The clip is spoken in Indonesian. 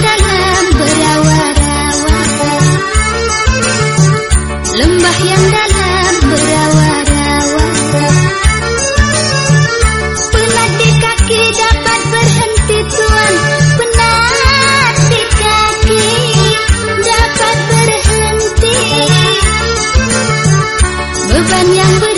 dalam berawa-rawa Lembah yang dalam berawa-rawa Penat kaki dapat berhenti tuan Penat kaki dapat berhenti. Beban yang berhenti